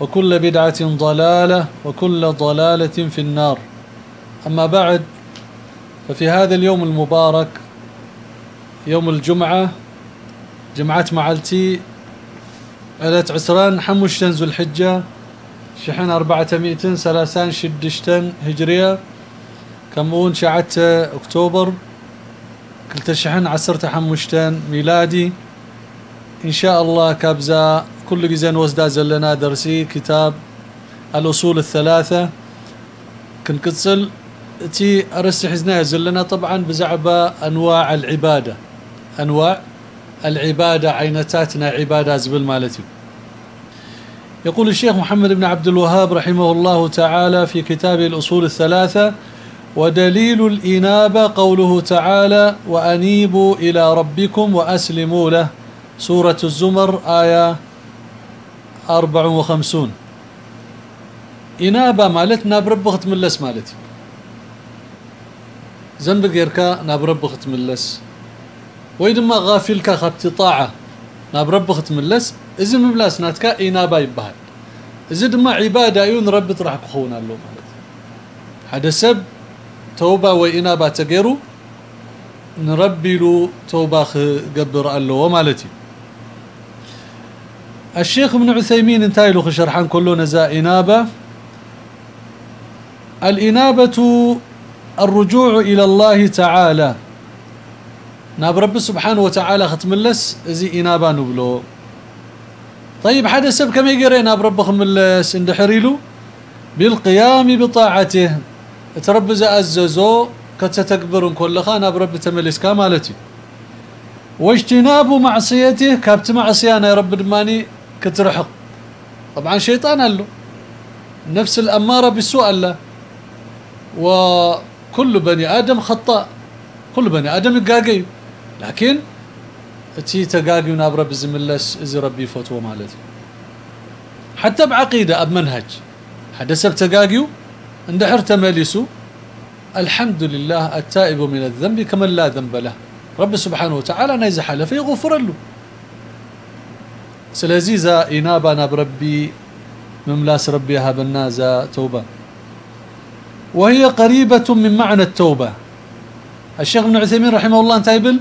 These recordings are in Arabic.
وكل بدعة ضلالة وكل ضلالة في النار. أما بعد ففي هذا اليوم المبارك يوم الجمعة جمعة معلتي علت عسران حمشتن ذو الحجة شحن أربعة مئتين سلاسان شدشتن هجرية كمون شعت أكتوبر كلت شحن عسرت حمشتن ميلادي. إن شاء الله كابزا كل جزين وزدا زلنا درسي كتاب الأصول الثلاثة. كنكتسل تي أرسي حزنا زلنا طبعا بزعبة أنواع العبادة. أنواع العبادة عينتاتنا عبادة زبل مالتي. يقول الشيخ محمد بن عبد الوهاب رحمه الله تعالى في كتاب الأصول الثلاثة ودليل الإنابة قوله تعالى وأنيبوا إلى ربكم وأسلموا له سورة الزمر آية 54 إنابة مالتنا برب ختملس مالتي ذنب غيركا ناب ختملس ويدما غافلك خبت طاعة ناب رب ختملس إذا مبلاس ناتكا إنابة يبهل إذا دما عبادة يون رب طرح كخونا له مالتي حدا سب توبة وإنابة تغيرو نربي له توبة قبر الله مالتي. الشيخ ابن عثيمين انتهي له شرحان كله نزا إنابة. الإنابة الرجوع إلى الله تعالى. ناب رب سبحانه وتعالى ختم اللس زي إنابة نبلو. طيب حدا سب كم يقرأ ناب رب خملس اندحريلو بالقيام بطاعته. تربز أززو كتتكبر كل خان رب تملس كامالتي. واجتناب معصيته كابت معصيانا يا رب دماني كترحق. طبعا شيطان قال له نفس الأمارة بالسوء الله وكل بني آدم خطاء كل بني آدم يقاقي لكن تي تقاقي وناب رب زملس إذا ربي فتوى مالتي. حتى بعقيدة أب منهج. حدا سب اندحر تملسو الحمد لله التائب من الذنب كمن لا ذنب له. رب سبحانه وتعالى نيزح له فيغفر له. سلازيزا إنابة بربي مملاس ربي هابنا زا توبة. وهي قريبة من معنى التوبة. الشيخ ابن عثيمين رحمه الله انتايبل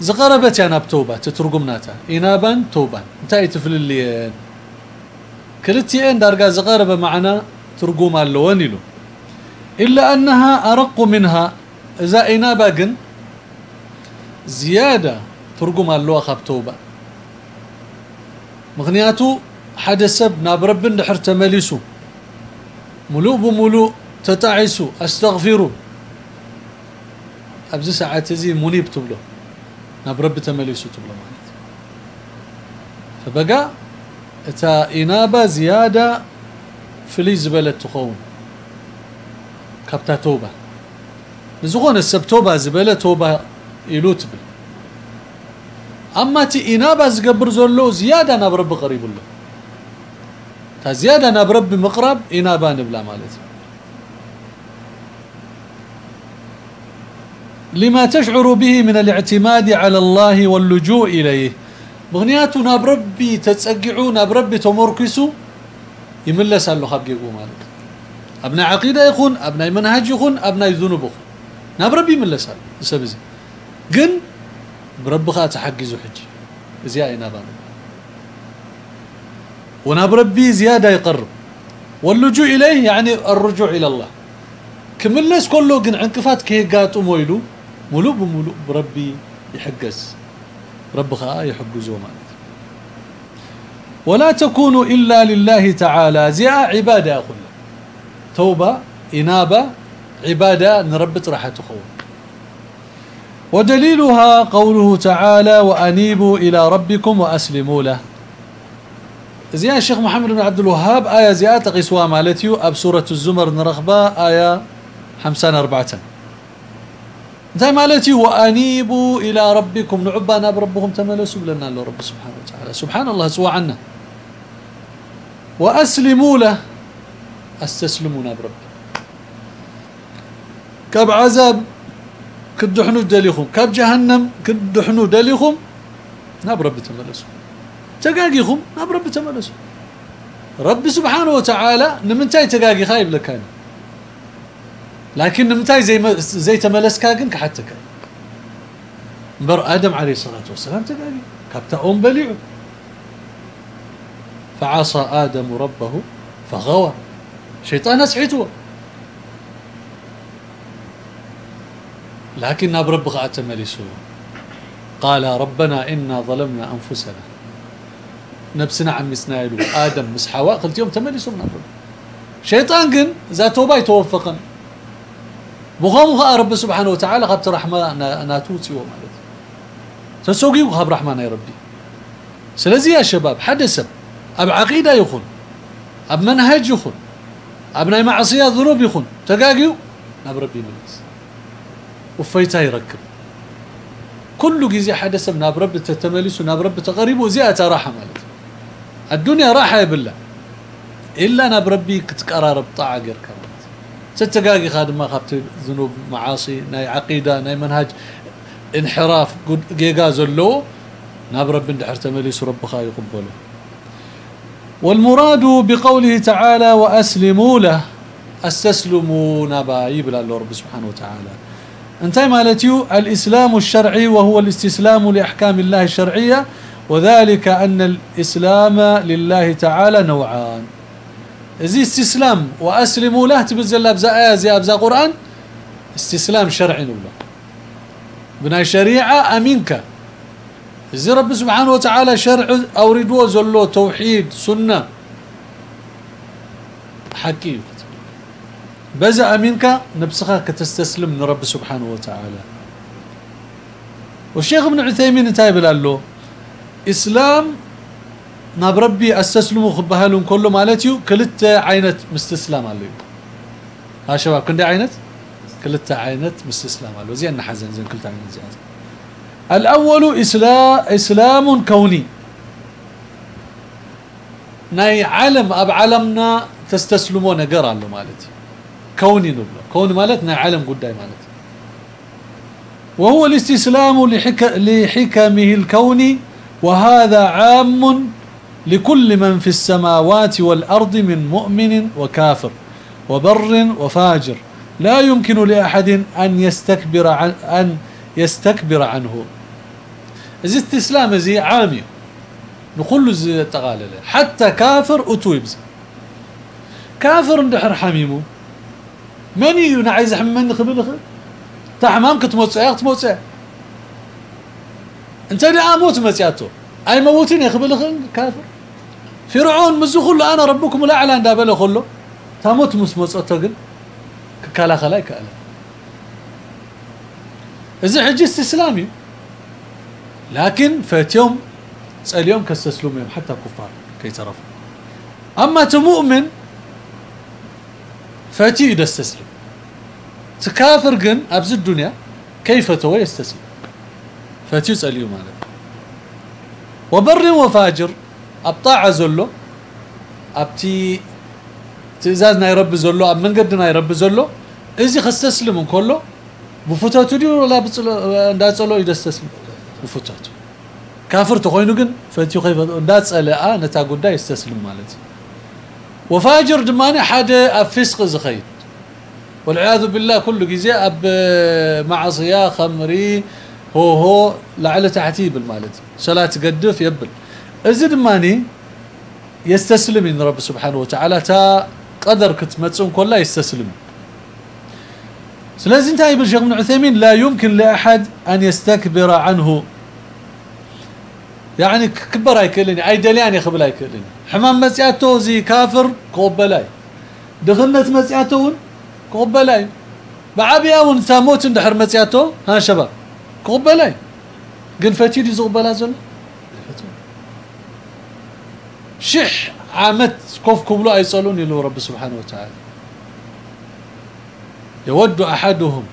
زقربت يا ناب توبة تترقمناتا. إنابا توبة. انتاي تفل اللي كلتي إن دارقا زقربة معنا ترقوم اللوان له إلا أنها أرق منها. إذا إنابا قن زيادة ترقم اللوخ توبة مغنياتو حدا سب ناب رب دحر تمليسو ملوء بملوء تتعسو استغفروا ابز ساعات زي منيب تبلو. ناب رب تمليسو تبلو مالت فبقى إتا إنابة زيادة فلي زبلت تخون كبتا توبة. نزغون السب توبة زبله توبة يلو تبل أما تي انابه زقبر زلو زيادة نبرب قريب له تا زيادة نبرب مقرب انابه نبلا مالت. لما تشعر به من الاعتماد على الله واللجوء إليه. مغنياتنا بربي تتسقعون بربي تمركسو يملس له حقيقه مالك ابنا عقيدة يخون ابنا منهج يخون ابنا ذنوب يكون نبربي يملس سبزي جن بربخا تحجزو حجي زيادة نابا وناب ربي زيادة يقرب واللجوء إليه يعني الرجوع إلى الله. كملس كله قن عنكفات كي قاطو مويلو ملو بملو بربي يحجز. ربخا يحجزو مالك. ولا تكون إلا لله تعالى. زي عبادة أقول توبة إنابة عبادة نربط راح تخون ودليلها قوله تعالى وأنيبوا إلى ربكم وأسلموا له. زي الشيخ محمد بن عبد الوهاب آية زيادة قسوة مالتيو أب سورة الزمر نرغبة آية حمسان أربعة زي مالتي وأنيبوا إلى ربكم نعبانا بربكم تملسوا لنا رب سبحانه وتعالى. سبحان الله سوى عنا. وأسلموا له استسلمونا برب كاب عذاب كدحنو دليخم كاب جهنم كدحنو دليخم ناب رب تملسوا تقاقيخم ناب رب تملسوا رب سبحانه وتعالى نمنتاي تقاقي خايب لكان لكن نمتاي زي زي تملس كاقن كحتى كان بر آدم عليه الصلاة والسلام تقاقي. كابتا أم بليعو. فعصى آدم ربه فغوى. شيطان اسعته لكن برب غأت ملسو قال ربنا إنا ظلمنا أنفسنا. نفسنا عم مسنايلو آدم مس حواء قلت يوم تملسوا من رب شيطان قن ذا توبا يتوفقا بخوم رب سبحانه وتعالى قبت رحمة ناتوتي ومالت تسوقي وخاب رحمة يا ربي. سلازي يا شباب حدث أب عقيدة يخون. أب منهج يخون. أب ناي معصية ذنوب يخون. تقاقيو؟ ناب ربي وفيتا يركب. كل جزي حدث من رب تتملس وناب رب تقرب وزياده راحة مالت. الدنيا راحة بالله. إلا ناب ربي كتقرارب طاعه غير كمان ستقاقي خادم خبت ذنوب معاصي ناي عقيدة ناي منهج انحراف جيجا زلو ناب اندحر تملس ربخا يقبله. والمراد بقوله تعالى وأسلموا له أستسلموا نبايب الله رب سبحانه وتعالى. انتهى مالتيو الإسلام الشرعي وهو الاستسلام لأحكام الله الشرعية وذلك أن الإسلام لله تعالى نوعان. زي استسلام واسلموا له تبزل آية زي ابزا قرآن استسلام شرعي نولا. بناء شريعه أمينك. زي رب سبحانه وتعالى شرع اوردوه زلو توحيد سنة. حكي بزأ منك نفسك كتستسلم لرب سبحانه وتعالى. والشيخ ابن عثيمين انتهى بلالو إسلام ناب ربي استسلموا خبهالهم كله مالتيو كلت عينت مستسلم عليه ها شباب كندي عينت؟ كلت عينت مستسلم عليه زين حزن زين كلت عينت زيادة. الأول إسلام إسلام كوني. ناي علم أب علمنا تستسلمون قرا له مالتي كوني نبلا كون مالت ناي علم قداي مالتي وهو الاستسلام لحك لحكمه الكوني وهذا عام لكل من في السماوات والأرض من مؤمن وكافر وبر وفاجر. لا يمكن لأحد أن يستكبر عن أن يستكبر عنه. زي استسلام زي عامي نقول له زي تغالله حتى كافر اتويبز كافر من ينا عايز حمن خبل خ تحمام كتموصع تموصع انت دي أموت مسياتو اي موتين يخبل خ كافر فرعون مزو كله أنا ربكم الاعلى اندابله كله تموت مس مصته ግን كلا خلاي كلا اذا حج استسلامي لكن فات يوم اليوم كاستسلموا حتى كفار كي تعرفوا اما تمؤمن فاتي يستسلم تكافر جن أبز الدنيا كيف تو يستسلم؟ فاتي اليوم هذا وبر وفاجر ابطاع زلو أبتي تزازنا يرب زلو أب منقدنا يرب زلو إزي خستسلم كله بفتاتو دي ولا بصلو انداصلو يدستسلم؟ بفتاتو كافر تخوينو كن فتيو كيف انداصلا نتا غدا يستسلم مالتي. وفاجر دماني حدا أفسق زخيت. والعياذ بالله كل جزء أب معصيه خمري هو هو لعل تحتي بالمالت صلاة قدف يبل. ازد ماني يستسلم إن رب سبحانه وتعالى تا قدر كتمصون كلها يستسلم. سلازم انتهى ابن شيخ بن عثيمين لا يمكن لأحد أن يستكبر عنه. يعني كبر هيكلني. أي دليان يخبل هيكلني. حمام مسياتو زي كافر قبلاي دخلت مسياتو قبلاي بعبيا ون ساموت اندحر مسياتو ها شباب قبلاي قن فتي دي زغبلا زل شح عامت كوف كبلو ايصلون يلو رب سبحانه وتعالى. يود أحدهم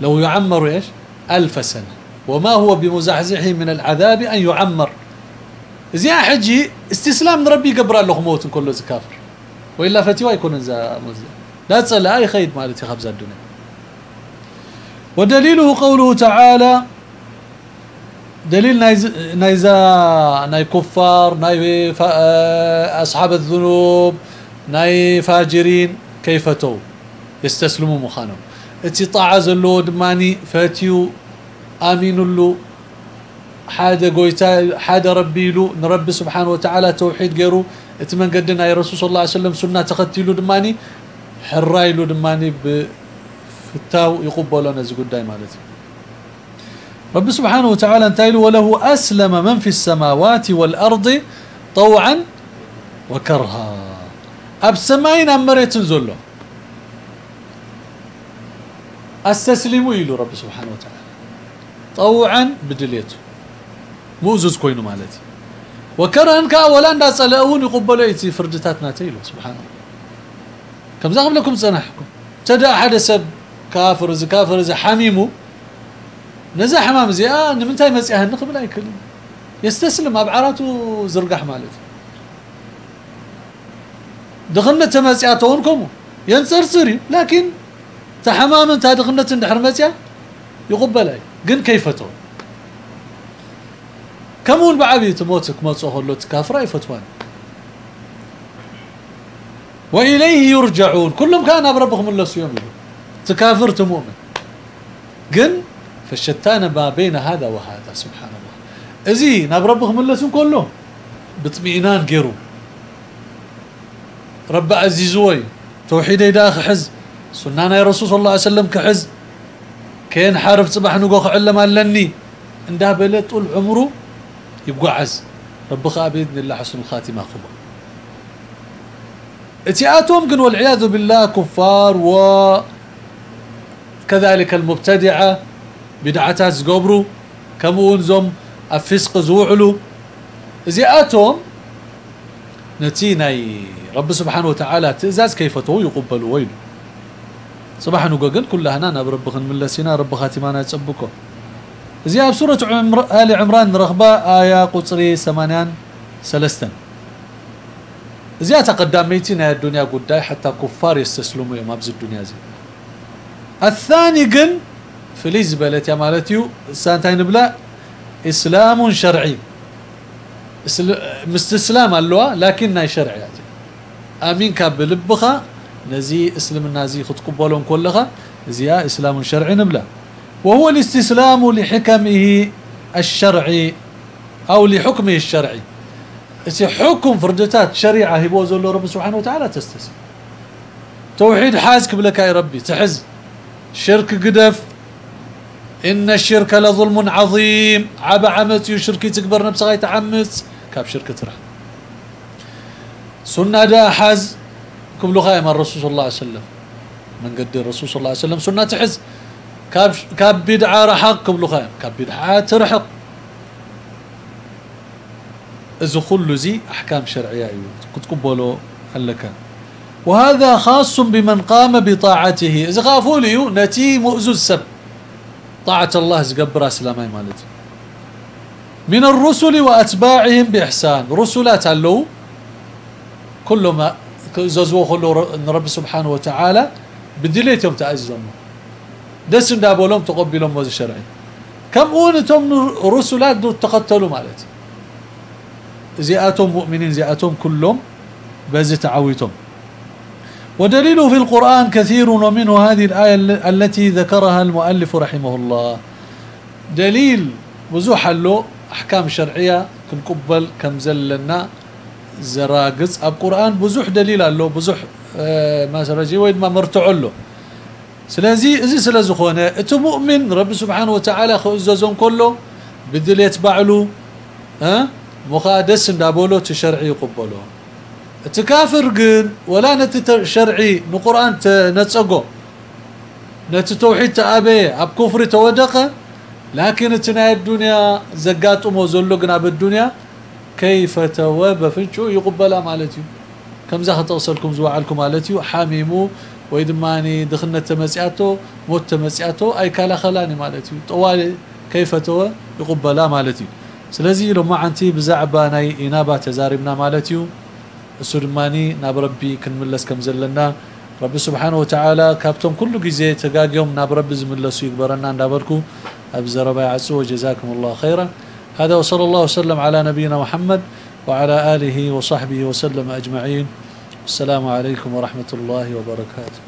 لو يعمر إيش؟ ألف سنة. وما هو بمزحزحه من العذاب أن يعمر. زي حجي استسلام ربي قبر له موت كله كافر. وإلا فتيوا يكون ذا لا تصلى اي خيد مالتي خبز الدنيا. ودليله قوله تعالى دليل نايز نايزا ناي كفار ناي أصحاب الذنوب ناي فاجرين كيف تو؟ يستسلموا مخانهم. إتي طاعة زلو دماني فاتيو امين له حاجة قويتا حاجة ربي له نرب سبحانه وتعالى توحيد غيرو اتمن قدنا يا رسول الله عليه وسلم سنة تختيلو دماني حرايلو دماني بفتاو يقبلون زي قداي مالتي. رب سبحانه وتعالى انتايلو وله أسلم من في السماوات والأرض طوعا وكرها. أب سماين امريت زلو. استسلموا إلى رب سبحانه وتعالى. طوعا بدليته موزز كوينو مالتي. وكرهن كاولا دا صلاون يقبلوا إيتي فردتاتنا تيلو سبحان الله. كم زغم لكم صنحكم تدا حد سب كافر ز كافر ز حميمو. نزا حمام زي آه نمنتاي مسيها نقبل أي كلمة. يستسلم أبعراته زرقح مالتي. دخلنا تمسياتونكم ينصرصري لكن تحمام انت دخلنا تندحر مسيا يقبل أي. قن كيفته كمون بعبي تموتك ما تصهر تكافر فتوان واليه يرجعون كلهم كان بربهم الله يوم تكافر تمؤمن قن فالشتان ما بين هذا وهذا سبحان الله ازي نبربهم الله كله باطمئنان غيرو رب عزيزوي توحيد داخ حز سنانا يا رسول الله عليه وسلم كحز كين حارب صباح نقو علم لني. إنده بلت طول عمره يقعز. ربك باذن الله حسن الخاتمة خبر. اتياتهم قن والعياذ بالله كفار و كذلك المبتدعة بدعتات زقبرو كمون زم أفسق زوعلو. آتوم نتيناي رب سبحانه وتعالى تزاز كيف تو يقبل ويل صباح نقول كلها أنا بربخن من لسنا رب خاتمانا يتصبكم زي بسورة عمر آل عمران رغبة آية قصري سمانيان سلستن. زي تقدميتنا الدنيا قداي حتى كفار يستسلموا يوم أبز الدنيا زي الثاني قن فليز بلت يا مالتيو سانتين بلا إسلام شرعي. مستسلام اللوا لكن شرعي. آمين كاب لبخا نزي اسلم النازي خد قبولهم كلها زي إسلام شرعي نبلا وهو الاستسلام لحكمه الشرعي أو لحكمه الشرعي. حكم فردتات شريعة هبوز الله رب سبحانه وتعالى تستسلم. توحيد حازك بلك يا ربي تحز. شرك قدف. إن الشرك لظلم عظيم. عب عمت يشركي تكبر نفسها يتعمس كاب شركه ترح سنة دا حز. كبلو خايم الرسول صلى الله عليه وسلم؟ من قد الرسول صلى الله عليه وسلم سنة تحز كاب كاب بدعة رحق قبل خايم كاب بدعة ترحق اذا كل زي أحكام شرعية. تقبلوا لك وهذا خاص بمن قام بطاعته. اذا خافوا لي نتي مؤذ السب. طاعة الله زقبر أسلامي مالتي. من الرسل وأتباعهم بإحسان. رسلات له كل ما ززوا كل رب سبحانه وتعالى بدليتهم تعزهم دس دابولهم تقبلهم وز الشرعي. كم أونتهم رسلات دو تقتلوا مالتي؟ زياتهم مؤمنين زياتهم كلهم بز تعويتهم ودليله في القرآن كثير ومنه هذه الآية التي ذكرها المؤلف رحمه الله. دليل بزوح له أحكام شرعية كنقبل كم زلنا زراقص. القرآن بزوح دليل له بزوح آه ما سرجي وين ما مرتع له سلازي ازي سلازخونه اتو مؤمن رب سبحانه وتعالى خززون كله بدل يتبعلو ها مخادس اندابولو تشرعي يقبلو تكافر قن ولا نت شرعي نقران نتصقو نت توحيد تابي اب كفر تودقه لكن تنا الدنيا زقاطمو زلو قنا بالدنيا كيف توب فنشو يقبل مالتي كم زه توصلكم زوعلكم مالتي حاميمو ويدماني دخلنا تمسياتو موت تمسياتو أي كلا خلاني مالتي طوال كيف تو يقبلا مالتي سلازي لو ما انتي بزعبا ناي إنابة تزاربنا مالتي السلماني ناب كنملس كم زلنا. رب سبحانه وتعالى كابتم كل جزي تقاقيهم ناب ربي زملسو يكبرنا ندابركو ابزربا يعسو وجزاكم الله خيرا. هذا وصلى الله وسلم على نبينا محمد وعلى آله وصحبه وسلم أجمعين. السلام عليكم ورحمة الله وبركاته.